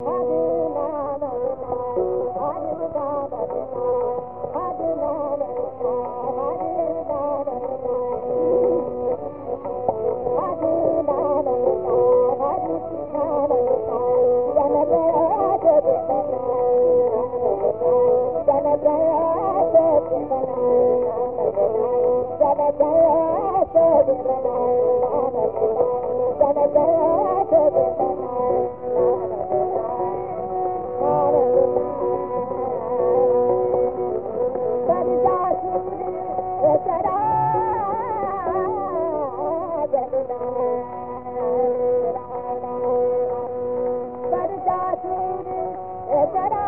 انام اڄ da da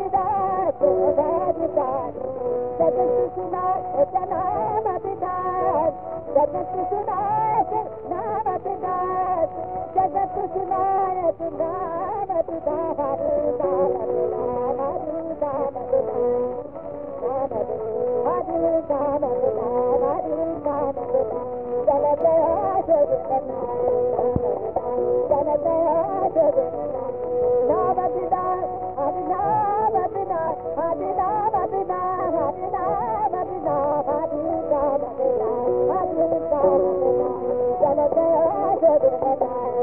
جڏ ڪ سڀاڻي چار جن ڪشنارامتاس جنت سڀاڻي ناني دان جنت نام اڄ نه Thank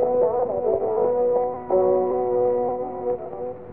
you.